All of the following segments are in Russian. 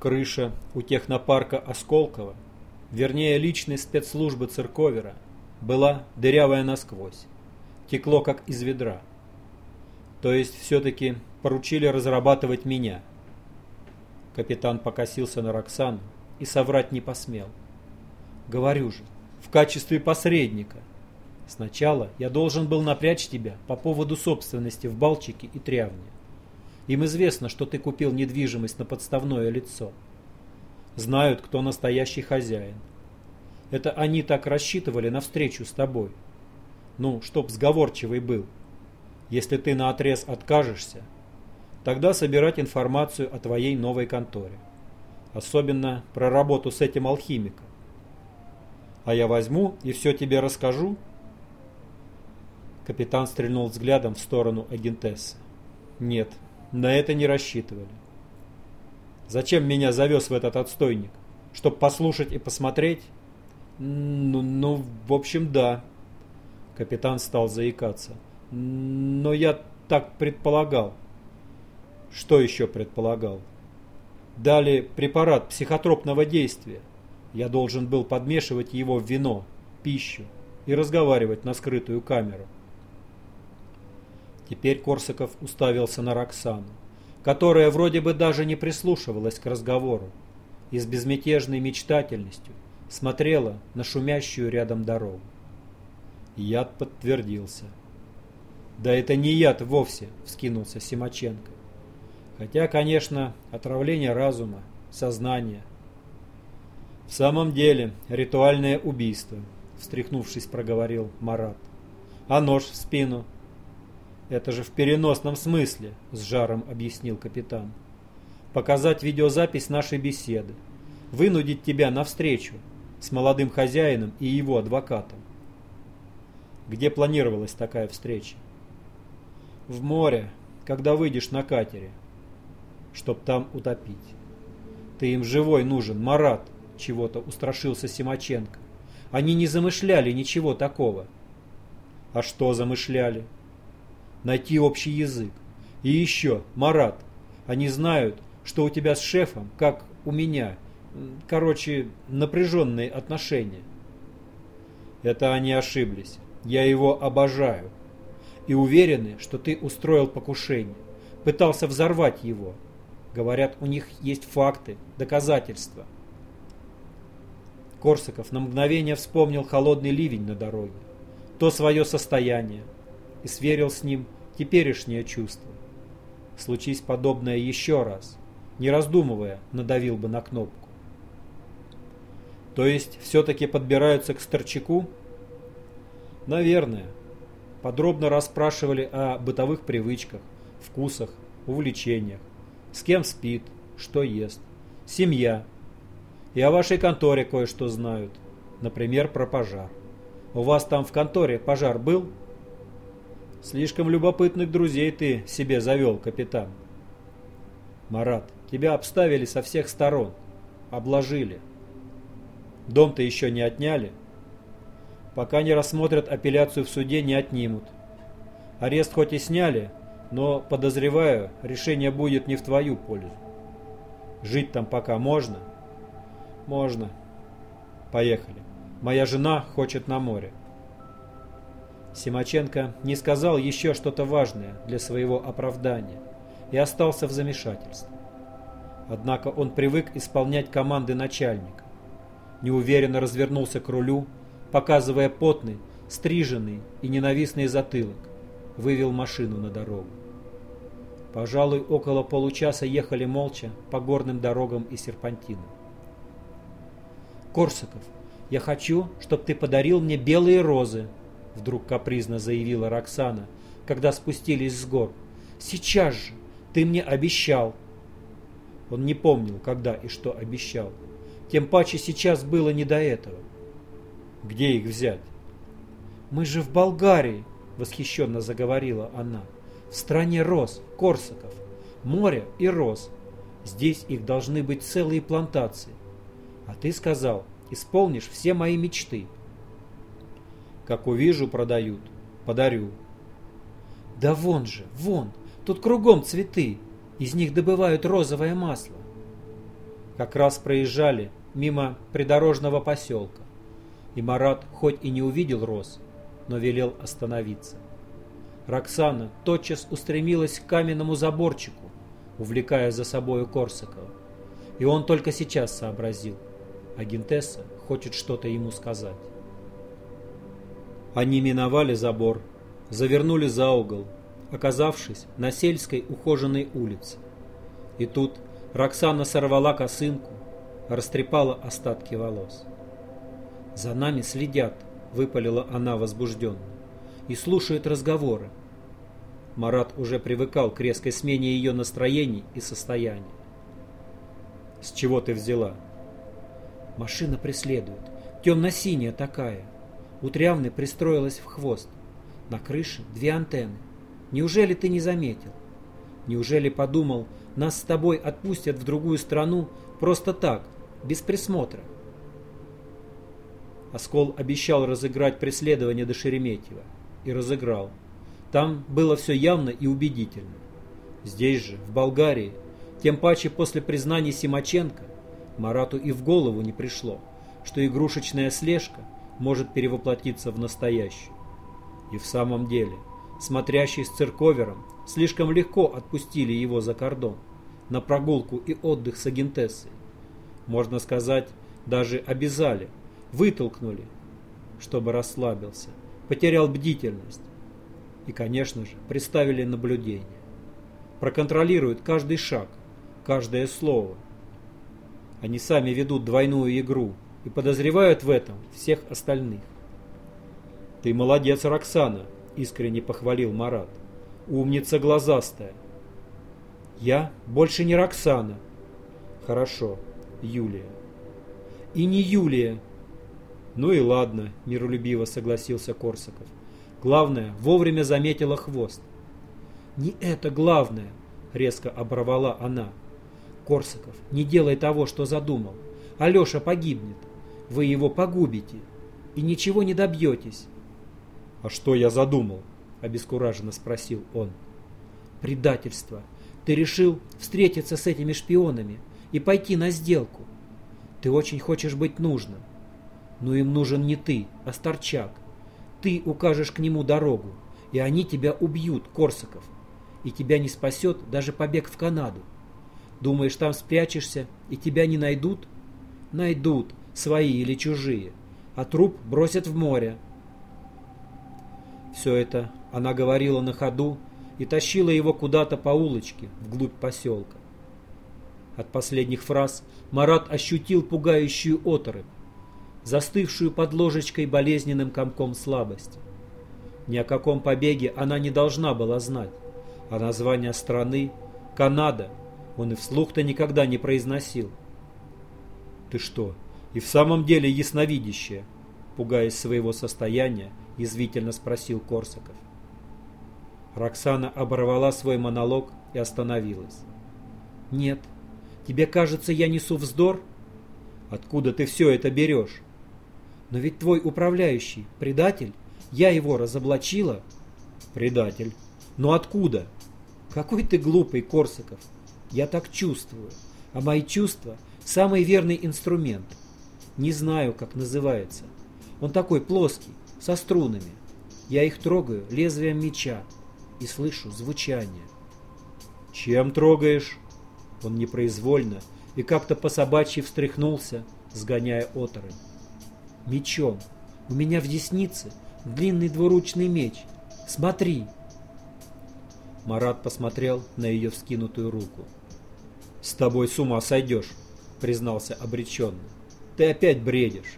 Крыша у технопарка Осколково, вернее личной спецслужбы Цирковера, была дырявая насквозь. Текло как из ведра. То есть все-таки поручили разрабатывать меня. Капитан покосился на Роксану и соврать не посмел. Говорю же, в качестве посредника. Сначала я должен был напрячь тебя по поводу собственности в Балчике и Трявне. Им известно, что ты купил недвижимость на подставное лицо. Знают, кто настоящий хозяин. Это они так рассчитывали на встречу с тобой. Ну, чтоб сговорчивый был. Если ты наотрез откажешься, тогда собирать информацию о твоей новой конторе. Особенно про работу с этим алхимиком. А я возьму и все тебе расскажу. Капитан стрельнул взглядом в сторону агентессы. Нет, на это не рассчитывали. Зачем меня завез в этот отстойник? Чтоб послушать и посмотреть? Ну, ну, в общем, да. Капитан стал заикаться. Но я так предполагал. Что еще предполагал? Дали препарат психотропного действия. Я должен был подмешивать его в вино, пищу и разговаривать на скрытую камеру. Теперь Корсаков уставился на Роксану, которая вроде бы даже не прислушивалась к разговору и с безмятежной мечтательностью смотрела на шумящую рядом дорогу. Яд подтвердился. «Да это не яд вовсе!» — вскинулся Симаченко. «Хотя, конечно, отравление разума, сознания, «В самом деле, ритуальное убийство», — встряхнувшись, проговорил Марат. «А нож в спину?» «Это же в переносном смысле», — с жаром объяснил капитан. «Показать видеозапись нашей беседы. Вынудить тебя навстречу с молодым хозяином и его адвокатом». «Где планировалась такая встреча?» «В море, когда выйдешь на катере, чтоб там утопить. Ты им живой нужен, Марат», чего-то устрашился Симаченко. Они не замышляли ничего такого. А что замышляли? Найти общий язык. И еще, Марат, они знают, что у тебя с шефом, как у меня, короче, напряженные отношения. Это они ошиблись. Я его обожаю. И уверены, что ты устроил покушение. Пытался взорвать его. Говорят, у них есть факты, доказательства. Корсаков на мгновение вспомнил холодный ливень на дороге, то свое состояние, и сверил с ним теперешнее чувство. Случись подобное еще раз, не раздумывая, надавил бы на кнопку. То есть все-таки подбираются к Старчаку? Наверное. Подробно расспрашивали о бытовых привычках, вкусах, увлечениях, с кем спит, что ест, семья – и о вашей конторе кое-что знают. Например, про пожар. У вас там в конторе пожар был? Слишком любопытных друзей ты себе завел, капитан. Марат, тебя обставили со всех сторон. Обложили. Дом-то еще не отняли. Пока не рассмотрят апелляцию в суде, не отнимут. Арест хоть и сняли, но, подозреваю, решение будет не в твою пользу. Жить там пока можно, можно. Поехали. Моя жена хочет на море. Симаченко не сказал еще что-то важное для своего оправдания и остался в замешательстве. Однако он привык исполнять команды начальника. Неуверенно развернулся к рулю, показывая потный, стриженный и ненавистный затылок, вывел машину на дорогу. Пожалуй, около получаса ехали молча по горным дорогам и серпантинам. «Корсаков, я хочу, чтобы ты подарил мне белые розы», вдруг капризно заявила Роксана, когда спустились с гор. «Сейчас же! Ты мне обещал!» Он не помнил, когда и что обещал. Тем паче сейчас было не до этого. «Где их взять?» «Мы же в Болгарии!» — восхищенно заговорила она. «В стране роз, Корсаков, море и роз. Здесь их должны быть целые плантации. А ты сказал, исполнишь все мои мечты. Как увижу, продают, подарю. Да вон же, вон, тут кругом цветы, из них добывают розовое масло. как раз проезжали мимо придорожного поселка, и Марат хоть и не увидел Рос, но велел остановиться. Роксана тотчас устремилась к каменному заборчику, увлекая за собою Корсакова, и он только сейчас сообразил. Агентесса хочет что-то ему сказать. Они миновали забор, завернули за угол, оказавшись на сельской ухоженной улице. И тут Роксана сорвала косынку, растрепала остатки волос. «За нами следят», — выпалила она возбужденно, — «и слушают разговоры». Марат уже привыкал к резкой смене ее настроений и состояния. «С чего ты взяла?» «Машина преследует. Темно-синяя такая. У Трявны пристроилась в хвост. На крыше две антенны. Неужели ты не заметил? Неужели подумал, нас с тобой отпустят в другую страну просто так, без присмотра?» Оскол обещал разыграть преследование до Шереметьева. И разыграл. Там было все явно и убедительно. Здесь же, в Болгарии, тем паче после признаний Симаченко, Марату и в голову не пришло, что игрушечная слежка может перевоплотиться в настоящую. И в самом деле, смотрящий с цирковером, слишком легко отпустили его за кордон, на прогулку и отдых с агентессой. Можно сказать, даже обязали, вытолкнули, чтобы расслабился, потерял бдительность. И, конечно же, приставили наблюдение. Проконтролируют каждый шаг, каждое слово. Они сами ведут двойную игру и подозревают в этом всех остальных. «Ты молодец, Роксана!» – искренне похвалил Марат. «Умница глазастая!» «Я больше не Роксана!» «Хорошо, Юлия!» «И не Юлия!» «Ну и ладно», – миролюбиво согласился Корсаков. «Главное, вовремя заметила хвост». «Не это главное», – резко оборвала она. «Корсаков, не делай того, что задумал. Алеша погибнет. Вы его погубите. И ничего не добьетесь». «А что я задумал?» – обескураженно спросил он. «Предательство. Ты решил встретиться с этими шпионами и пойти на сделку. Ты очень хочешь быть нужным. Но им нужен не ты, а Старчак. Ты укажешь к нему дорогу, и они тебя убьют, Корсаков. И тебя не спасет даже побег в Канаду. Думаешь, там спрячешься, и тебя не найдут? Найдут, свои или чужие. А труп бросят в море. Все это она говорила на ходу и тащила его куда-то по улочке, вглубь поселка. От последних фраз Марат ощутил пугающую оторопь застывшую под ложечкой болезненным комком слабости. Ни о каком побеге она не должна была знать, а название страны — Канада — он и вслух-то никогда не произносил. «Ты что, и в самом деле ясновидящая?» Пугаясь своего состояния, язвительно спросил Корсаков. Роксана оборвала свой монолог и остановилась. «Нет, тебе кажется, я несу вздор? Откуда ты все это берешь?» Но ведь твой управляющий предатель, я его разоблачила. Предатель. Но откуда? Какой ты глупый, Корсаков. Я так чувствую. А мои чувства – самый верный инструмент. Не знаю, как называется. Он такой плоский, со струнами. Я их трогаю лезвием меча и слышу звучание. Чем трогаешь? Он непроизвольно и как-то по собачьи встряхнулся, сгоняя оторопь мечом. У меня в деснице длинный двуручный меч. Смотри!» Марат посмотрел на ее вскинутую руку. «С тобой с ума сойдешь», — признался обреченно. «Ты опять бредишь».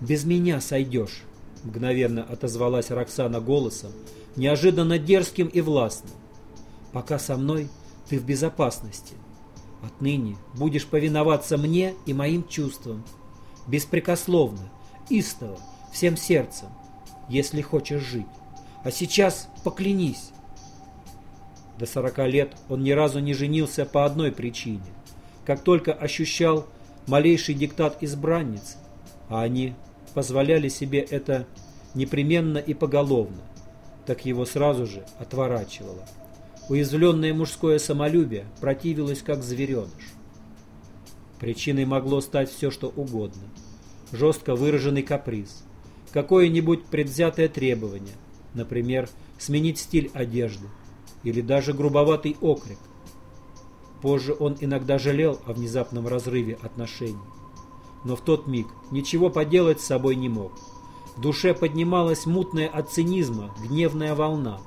«Без меня сойдешь», — мгновенно отозвалась Роксана голосом, неожиданно дерзким и властным. «Пока со мной ты в безопасности. Отныне будешь повиноваться мне и моим чувствам, беспрекословно, истово, всем сердцем, если хочешь жить. А сейчас поклянись. До сорока лет он ни разу не женился по одной причине. Как только ощущал малейший диктат избранниц, а они позволяли себе это непременно и поголовно, так его сразу же отворачивало. Уязвленное мужское самолюбие противилось как звереныш. Причиной могло стать все, что угодно. Жестко выраженный каприз, какое-нибудь предвзятое требование, например, сменить стиль одежды, или даже грубоватый окрик. Позже он иногда жалел о внезапном разрыве отношений. Но в тот миг ничего поделать с собой не мог. В душе поднималась мутная от цинизма, гневная волна.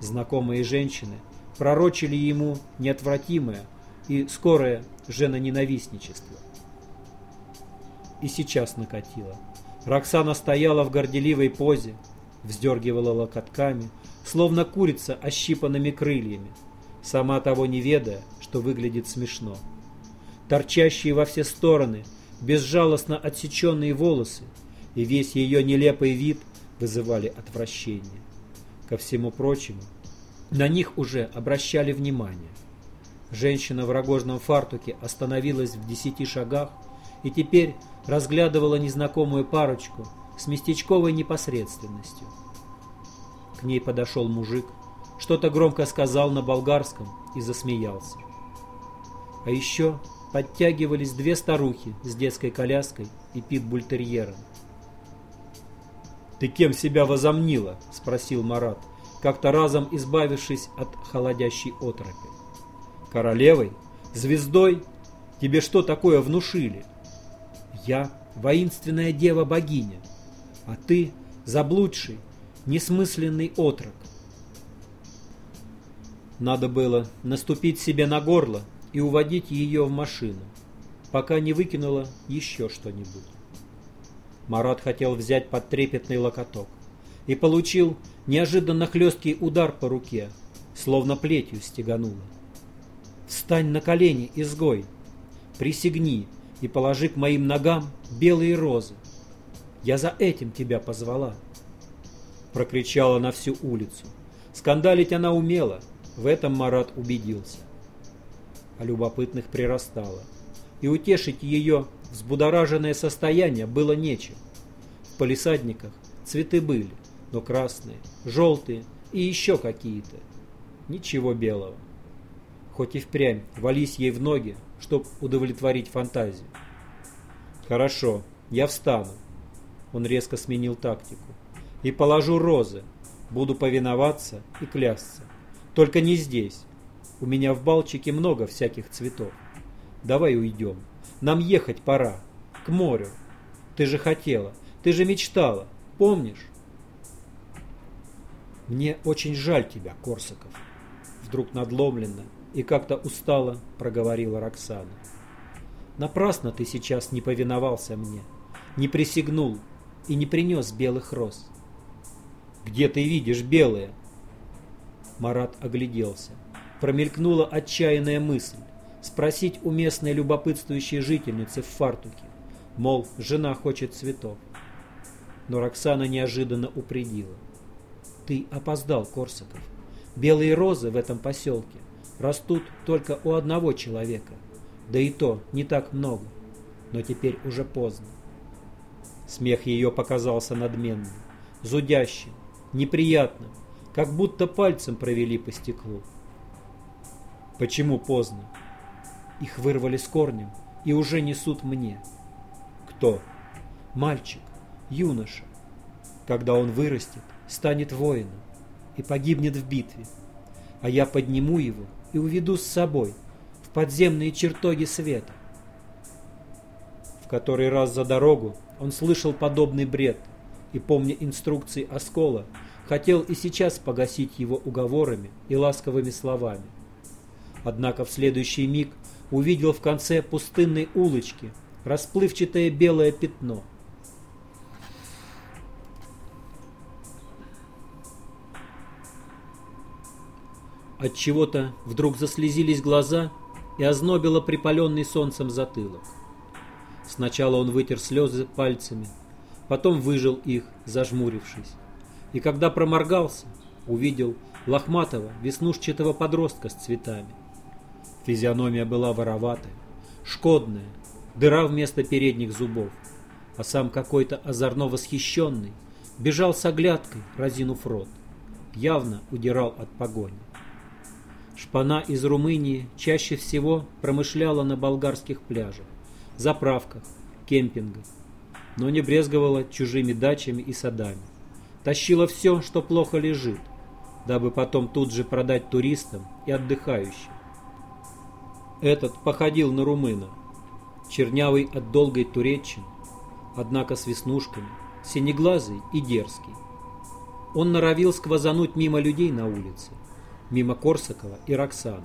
Знакомые женщины пророчили ему неотвратимое и скорое женоненавистничество. И сейчас накатило. Роксана стояла в горделивой позе, вздергивала локотками, словно курица ощипанными крыльями, сама того не ведая, что выглядит смешно. Торчащие во все стороны, безжалостно отсеченные волосы и весь ее нелепый вид вызывали отвращение. Ко всему прочему, на них уже обращали внимание. Женщина в рогожном фартуке остановилась в десяти шагах и теперь разглядывала незнакомую парочку с местечковой непосредственностью. К ней подошел мужик, что-то громко сказал на болгарском и засмеялся. А еще подтягивались две старухи с детской коляской и питбультерьером. «Ты кем себя возомнила?» – спросил Марат, как-то разом избавившись от холодящей отропи. «Королевой? Звездой? Тебе что такое внушили?» «Я воинственная дева-богиня, а ты заблудший, несмысленный отрок. Надо было наступить себе на горло и уводить ее в машину, пока не выкинула еще что-нибудь. Марат хотел взять под трепетный локоток и получил неожиданно хлесткий удар по руке, словно плетью стегануло. «Встань на колени, изгой! Присягни и положи к моим ногам белые розы! Я за этим тебя позвала!» Прокричала на всю улицу. Скандалить она умела, в этом Марат убедился. А любопытных прирастало, и утешить ее взбудораженное состояние было нечем. В полисадниках цветы были, но красные, желтые и еще какие-то. Ничего белого. Хоть и впрямь вались ей в ноги, чтоб удовлетворить фантазию. Хорошо, я встану. Он резко сменил тактику. И положу розы. Буду повиноваться и клясться. Только не здесь. У меня в Балчике много всяких цветов. Давай уйдем. Нам ехать пора. К морю. Ты же хотела. Ты же мечтала. Помнишь? Мне очень жаль тебя, Корсаков. Вдруг надломленно и как-то устало проговорила Роксана. Напрасно ты сейчас не повиновался мне, не присягнул и не принес белых роз. Где ты видишь белые? Марат огляделся. Промелькнула отчаянная мысль спросить у местной любопытствующей жительницы в фартуке, мол, жена хочет цветов. Но Роксана неожиданно упредила. Ты опоздал, Корсаков. Белые розы в этом поселке растут только у одного человека. Да и то не так много. Но теперь уже поздно. Смех ее показался надменным, зудящим, неприятным, как будто пальцем провели по стеклу. Почему поздно? Их вырвали с корнем и уже несут мне. Кто? Мальчик, юноша. Когда он вырастет, станет воином и погибнет в битве. А я подниму его и уведу с собой в подземные чертоги света. В который раз за дорогу он слышал подобный бред и, помня инструкции Оскола, хотел и сейчас погасить его уговорами и ласковыми словами. Однако в следующий миг увидел в конце пустынной улочки расплывчатое белое пятно. От чего-то вдруг заслезились глаза и ознобило припаленный солнцем затылок. Сначала он вытер слезы пальцами, потом выжил их, зажмурившись и когда проморгался, увидел лохматого, веснушчатого подростка с цветами. Физиономия была вороватая, шкодная, дыра вместо передних зубов, а сам какой-то озорно восхищенный бежал с оглядкой, разинув рот, явно удирал от погони. Шпана из Румынии чаще всего промышляла на болгарских пляжах, заправках, кемпингах, но не брезговала чужими дачами и садами. Тащила все, что плохо лежит, дабы потом тут же продать туристам и отдыхающим. Этот походил на румына, чернявый от долгой туреччины, однако с веснушками, синеглазый и дерзкий. Он норовил сквозануть мимо людей на улице, мимо Корсакова и Роксаны,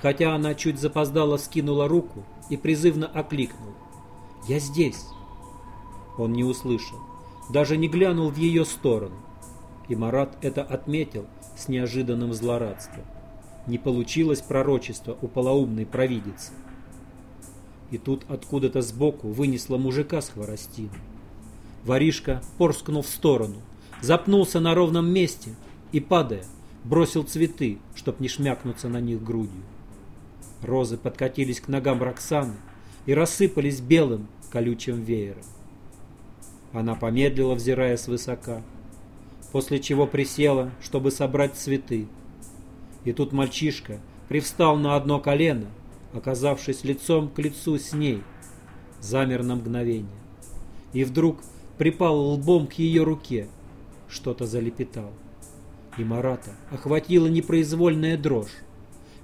хотя она чуть запоздала скинула руку и призывно окликнула. «Я здесь!» Он не услышал, даже не глянул в ее сторону, и Марат это отметил с неожиданным злорадством. Не получилось пророчество у полоумной провидицы. И тут откуда-то сбоку вынесла мужика с хворостиной. Воришка порскнул в сторону, запнулся на ровном месте и, падая, бросил цветы, чтоб не шмякнуться на них грудью. Розы подкатились к ногам Роксаны и рассыпались белым колючим веером. Она помедлила, взирая свысока, после чего присела, чтобы собрать цветы. И тут мальчишка привстал на одно колено, оказавшись лицом к лицу с ней, замер на мгновение. И вдруг припал лбом к ее руке, что-то залепетал. И Марата охватила непроизвольная дрожь.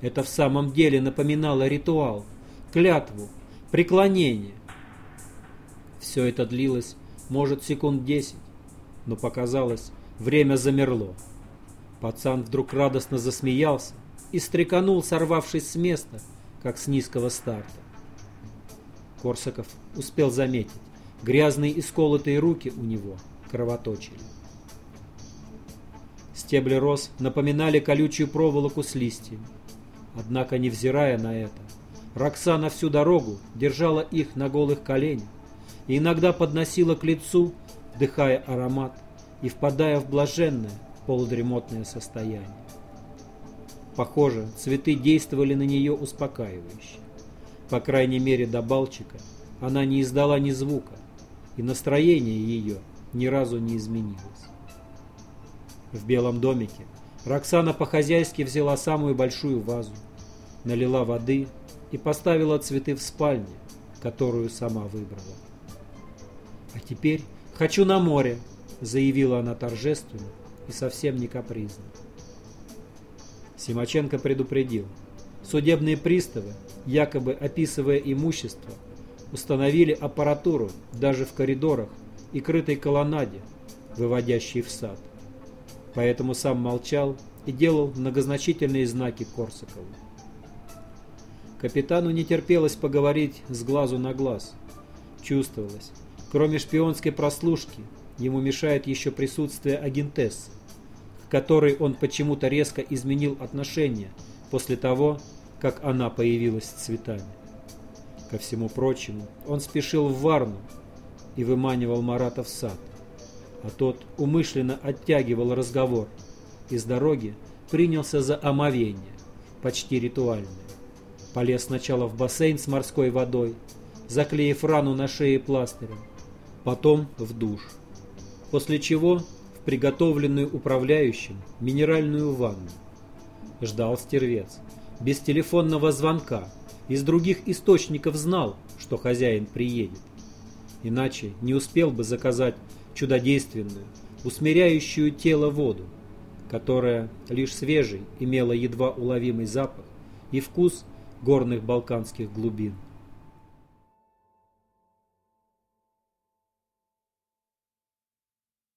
Это в самом деле напоминало ритуал, клятву, преклонение. Все это длилось, может, секунд десять, но показалось, время замерло. Пацан вдруг радостно засмеялся и стреканул, сорвавшись с места, как с низкого старта. Корсаков успел заметить, грязные и сколотые руки у него кровоточили. Стебли роз напоминали колючую проволоку с листьями. Однако, невзирая на это, Роксана всю дорогу держала их на голых коленях и иногда подносила к лицу, вдыхая аромат и впадая в блаженное полудремотное состояние. Похоже, цветы действовали на нее успокаивающе. По крайней мере, до Балчика она не издала ни звука, и настроение ее ни разу не изменилось. В белом домике Роксана по-хозяйски взяла самую большую вазу, налила воды и поставила цветы в спальне, которую сама выбрала. «А теперь хочу на море», — заявила она торжественно и совсем не капризно. Симаченко предупредил. Судебные приставы, якобы описывая имущество, установили аппаратуру даже в коридорах и крытой колоннаде, выводящей в сад поэтому сам молчал и делал многозначительные знаки Корсакову. Капитану не терпелось поговорить с глазу на глаз. Чувствовалось, кроме шпионской прослушки, ему мешает еще присутствие агентессы, которой он почему-то резко изменил отношение после того, как она появилась с цветами. Ко всему прочему, он спешил в Варну и выманивал Марата в сад а тот умышленно оттягивал разговор и с дороги принялся за омовение, почти ритуальное. Полез сначала в бассейн с морской водой, заклеив рану на шее пластырем, потом в душ, после чего приготовленную управляющим минеральную ванну. Ждал стервец, без телефонного звонка, из других источников знал, что хозяин приедет. Иначе не успел бы заказать чудодейственную, усмиряющую тело воду, которая лишь свежий имела едва уловимый запах и вкус горных балканских глубин.